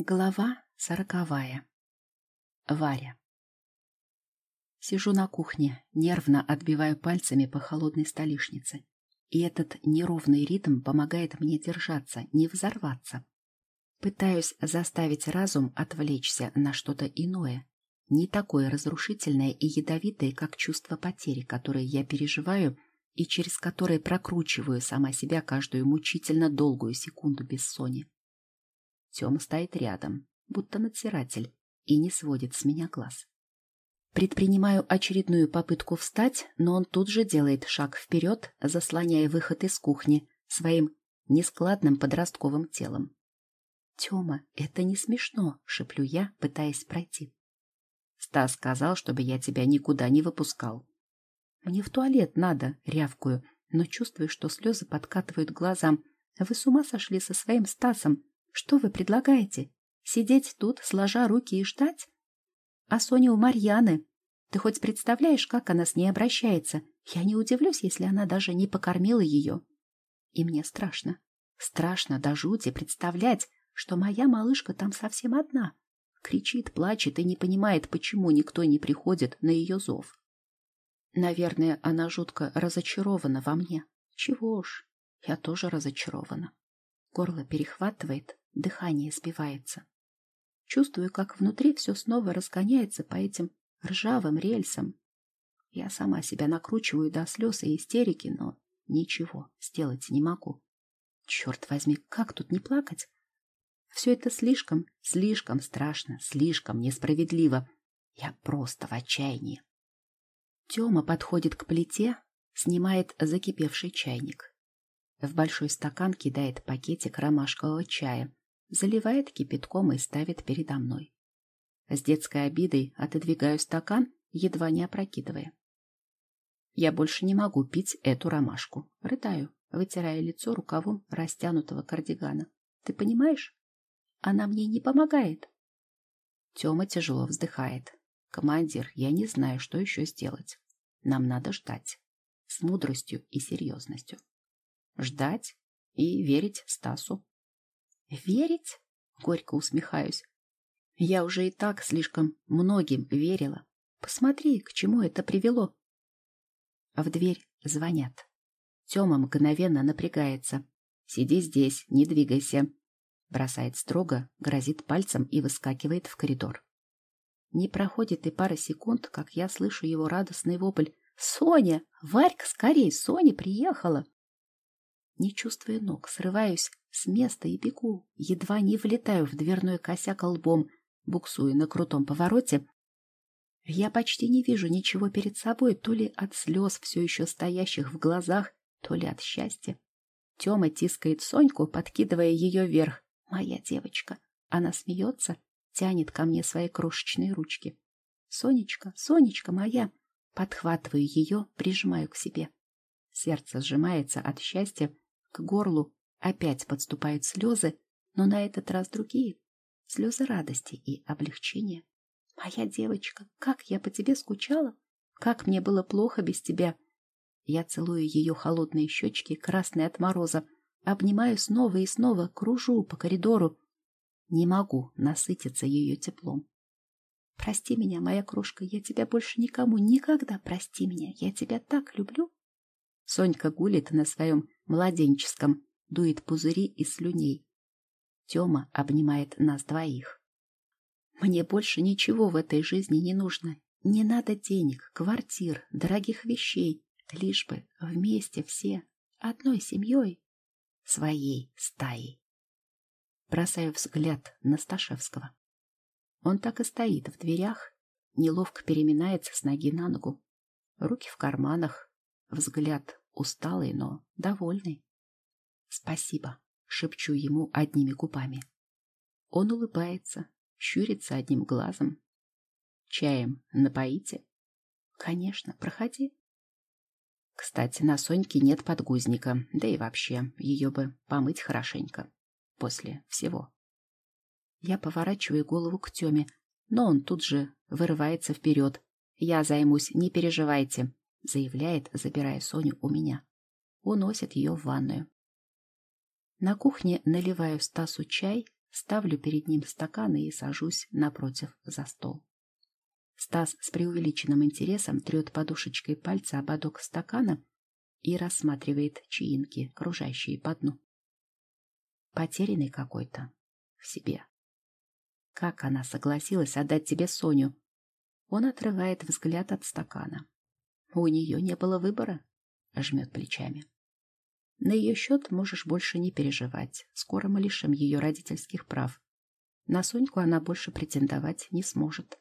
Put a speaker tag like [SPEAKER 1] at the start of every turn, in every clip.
[SPEAKER 1] Глава сороковая. Варя. Сижу на кухне, нервно отбиваю пальцами по холодной столешнице. И этот неровный ритм помогает мне держаться, не взорваться. Пытаюсь заставить разум отвлечься на что-то иное, не такое разрушительное и ядовитое, как чувство потери, которое я переживаю и через которое прокручиваю сама себя каждую мучительно долгую секунду без сони. Тёма стоит рядом, будто надзиратель, и не сводит с меня глаз. Предпринимаю очередную попытку встать, но он тут же делает шаг вперед, заслоняя выход из кухни своим нескладным подростковым телом. «Тёма, это не смешно», — шеплю я, пытаясь пройти. «Стас сказал, чтобы я тебя никуда не выпускал». «Мне в туалет надо», — рявкую, но чувствую, что слезы подкатывают глазам. «Вы с ума сошли со своим Стасом? Что вы предлагаете? Сидеть тут, сложа руки и ждать? А Соня у Марьяны. Ты хоть представляешь, как она с ней обращается? Я не удивлюсь, если она даже не покормила ее. И мне страшно. Страшно до жути представлять, что моя малышка там совсем одна. Кричит, плачет и не понимает, почему никто не приходит на ее зов. Наверное, она жутко разочарована во мне. Чего ж, я тоже разочарована. Горло перехватывает, дыхание сбивается. Чувствую, как внутри все снова разгоняется по этим ржавым рельсам. Я сама себя накручиваю до слез и истерики, но ничего сделать не могу. Черт возьми, как тут не плакать? Все это слишком, слишком страшно, слишком несправедливо. Я просто в отчаянии. Тёма подходит к плите, снимает закипевший чайник. В большой стакан кидает пакетик ромашкового чая, заливает кипятком и ставит передо мной. С детской обидой отодвигаю стакан, едва не опрокидывая. Я больше не могу пить эту ромашку. Рыдаю, вытирая лицо рукавом растянутого кардигана. Ты понимаешь? Она мне не помогает. Тёма тяжело вздыхает. Командир, я не знаю, что еще сделать. Нам надо ждать. С мудростью и серьезностью. Ждать и верить Стасу. Верить? Горько усмехаюсь. Я уже и так слишком многим верила. Посмотри, к чему это привело. В дверь звонят. Тёма мгновенно напрягается. «Сиди здесь, не двигайся», бросает строго, грозит пальцем и выскакивает в коридор. Не проходит и пара секунд, как я слышу его радостный вопль. «Соня! Варька, скорей! Соня приехала!» Не чувствуя ног, срываюсь с места и бегу, едва не влетаю в дверной косяк лбом, буксуя на крутом повороте. Я почти не вижу ничего перед собой, то ли от слез, все еще стоящих в глазах, то ли от счастья. Тёма тискает Соньку, подкидывая ее вверх. Моя девочка. Она смеется, тянет ко мне свои крошечные ручки. Сонечка, Сонечка моя. Подхватываю ее, прижимаю к себе. Сердце сжимается от счастья, к горлу опять подступают слезы, но на этот раз другие. Слезы радости и облегчения. Моя девочка, как я по тебе скучала! Как мне было плохо без тебя! Я целую ее холодные щечки, красные от мороза, обнимаю снова и снова, кружу по коридору. Не могу насытиться ее теплом. Прости меня, моя крошка, я тебя больше никому никогда прости меня. Я тебя так люблю. Сонька гулит на своем младенческом, дует пузыри из слюней. Тёма обнимает нас двоих. Мне больше ничего в этой жизни не нужно. Не надо денег, квартир, дорогих вещей, лишь бы вместе все, одной семьей, своей стаей. Бросаю взгляд на Сташевского. Он так и стоит в дверях, неловко переминается с ноги на ногу. Руки в карманах, взгляд усталый, но довольный. «Спасибо», — шепчу ему одними губами. Он улыбается, щурится одним глазом. «Чаем напоите?» «Конечно, проходи». Кстати, на Соньке нет подгузника, да и вообще, ее бы помыть хорошенько. После всего. Я поворачиваю голову к Теме, но он тут же вырывается вперед. «Я займусь, не переживайте», — заявляет, забирая Соню у меня. Уносит ее в ванную. На кухне наливаю Стасу чай, ставлю перед ним стаканы и сажусь напротив за стол. Стас с преувеличенным интересом трет подушечкой пальца ободок стакана и рассматривает чаинки, кружащие по дну. Потерянный какой-то в себе. Как она согласилась отдать тебе Соню? Он отрывает взгляд от стакана. У нее не было выбора, жмет плечами. На ее счет можешь больше не переживать. Скоро мы лишим ее родительских прав. На Соньку она больше претендовать не сможет.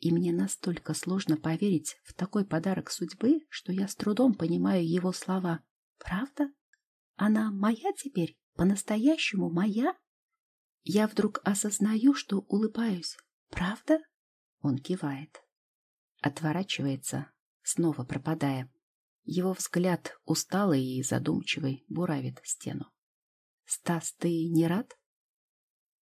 [SPEAKER 1] И мне настолько сложно поверить в такой подарок судьбы, что я с трудом понимаю его слова. Правда? Она моя теперь? По-настоящему моя? Я вдруг осознаю, что улыбаюсь. Правда? Он кивает. Отворачивается, снова пропадая. Его взгляд, усталый и задумчивый, буравит стену. «Стас, ты не рад?»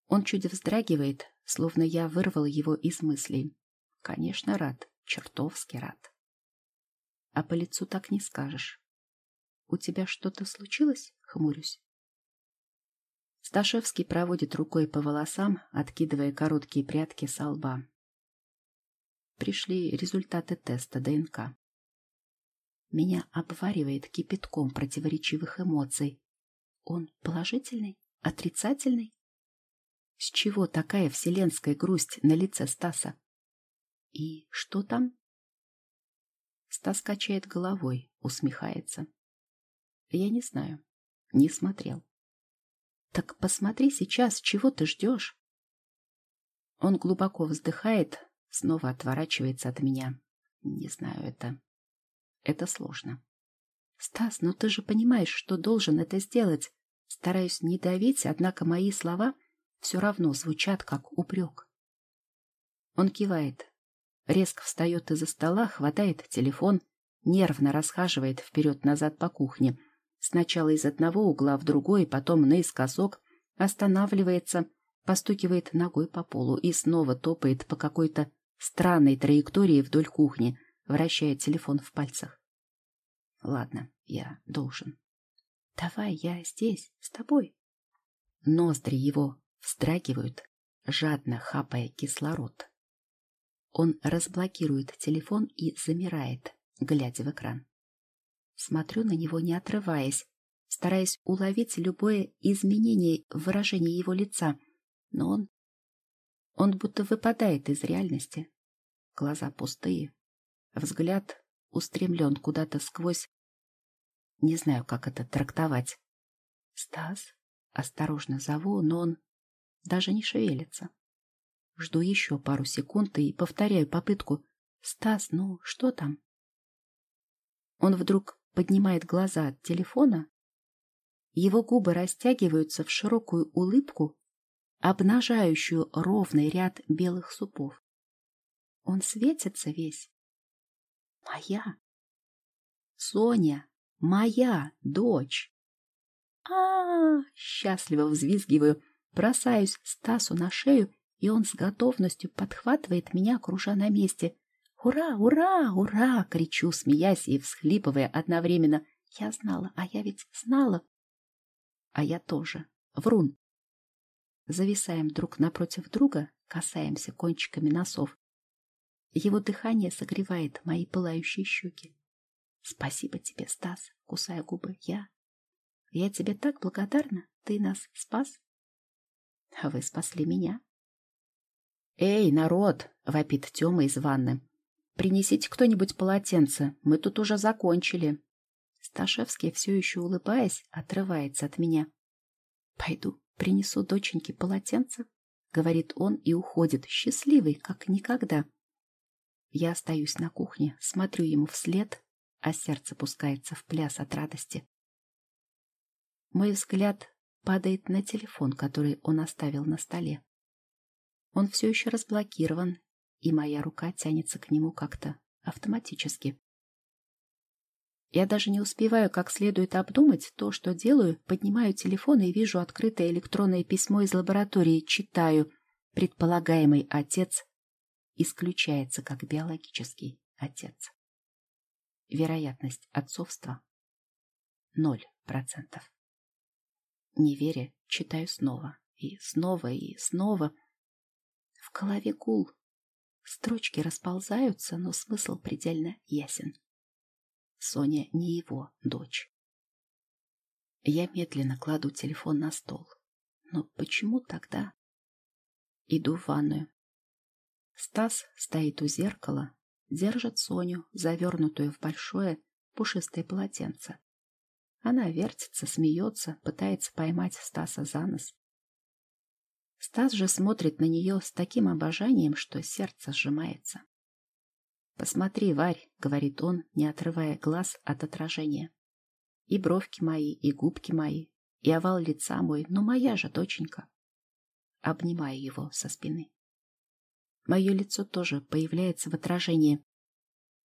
[SPEAKER 1] Он чуть вздрагивает, словно я вырвал его из мыслей. «Конечно, рад. Чертовски рад». «А по лицу так не скажешь. У тебя что-то случилось?» — хмурюсь. Сташевский проводит рукой по волосам, откидывая короткие прядки со лба. Пришли результаты теста ДНК. Меня обваривает кипятком противоречивых эмоций. Он положительный? Отрицательный? С чего такая вселенская грусть на лице Стаса? И что там? Стас качает головой, усмехается. Я не знаю. Не смотрел. Так посмотри сейчас, чего ты ждешь? Он глубоко вздыхает, снова отворачивается от меня. Не знаю это. Это сложно. Стас, ну ты же понимаешь, что должен это сделать. Стараюсь не давить, однако мои слова все равно звучат как упрек. Он кивает, резко встает из-за стола, хватает телефон, нервно расхаживает вперед-назад по кухне. Сначала из одного угла в другой, потом наискосок, останавливается, постукивает ногой по полу и снова топает по какой-то странной траектории вдоль кухни — вращая телефон в пальцах. Ладно, я должен. Давай, я здесь, с тобой. Ноздри его встрагивают, жадно хапая кислород. Он разблокирует телефон и замирает, глядя в экран. Смотрю на него, не отрываясь, стараясь уловить любое изменение в выражении его лица, но он... Он будто выпадает из реальности. Глаза пустые, Взгляд устремлен куда-то сквозь... Не знаю, как это трактовать. «Стас?» Осторожно зову, но он даже не шевелится. Жду еще пару секунд и повторяю попытку. «Стас, ну что там?» Он вдруг поднимает глаза от телефона. Его губы растягиваются в широкую улыбку, обнажающую ровный ряд белых супов. Он светится весь, Моя. Соня, моя дочь. А, -а, -а счастливо взвизгиваю, бросаюсь Стасу на шею, и он с готовностью подхватывает меня, кружа на месте. «Ура! Ура! Ура!» — кричу, смеясь и всхлипывая одновременно. «Я знала, а я ведь знала!» «А я тоже. Врун!» Зависаем друг напротив друга, касаемся кончиками носов. Его дыхание согревает мои пылающие щеки. Спасибо тебе, Стас, кусая губы. Я... Я тебе так благодарна. Ты нас спас. А вы спасли меня. Эй, народ! Вопит Тёма из ванны. Принесите кто-нибудь полотенце. Мы тут уже закончили. Сташевский, все еще улыбаясь, отрывается от меня. Пойду, принесу доченьке полотенце, говорит он и уходит, счастливый, как никогда. Я остаюсь на кухне, смотрю ему вслед, а сердце пускается в пляс от радости. Мой взгляд падает на телефон, который он оставил на столе. Он все еще разблокирован, и моя рука тянется к нему как-то автоматически. Я даже не успеваю как следует обдумать то, что делаю, поднимаю телефон и вижу открытое электронное письмо из лаборатории, читаю. Предполагаемый отец исключается как биологический отец. Вероятность отцовства – ноль процентов. Не веря, читаю снова и снова, и снова. В голове гул. Строчки расползаются, но смысл предельно ясен. Соня не его дочь. Я медленно кладу телефон на стол. Но почему тогда? Иду в ванную. Стас стоит у зеркала, держит Соню, завернутую в большое пушистое полотенце. Она вертится, смеется, пытается поймать Стаса за нос. Стас же смотрит на нее с таким обожанием, что сердце сжимается. «Посмотри, Варь», — говорит он, не отрывая глаз от отражения. «И бровки мои, и губки мои, и овал лица мой, но моя же доченька». Обнимаю его со спины. Мое лицо тоже появляется в отражении.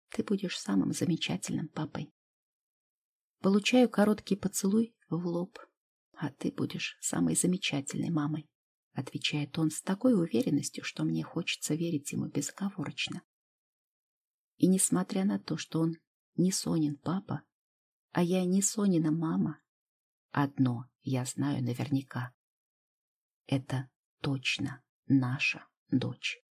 [SPEAKER 1] Ты будешь самым замечательным папой. Получаю короткий поцелуй в лоб. А ты будешь самой замечательной мамой, отвечает он с такой уверенностью, что мне хочется верить ему безоговорочно. И несмотря на то, что он не Сонин папа, а я не Сонина мама, одно я знаю наверняка. Это точно наша дочь.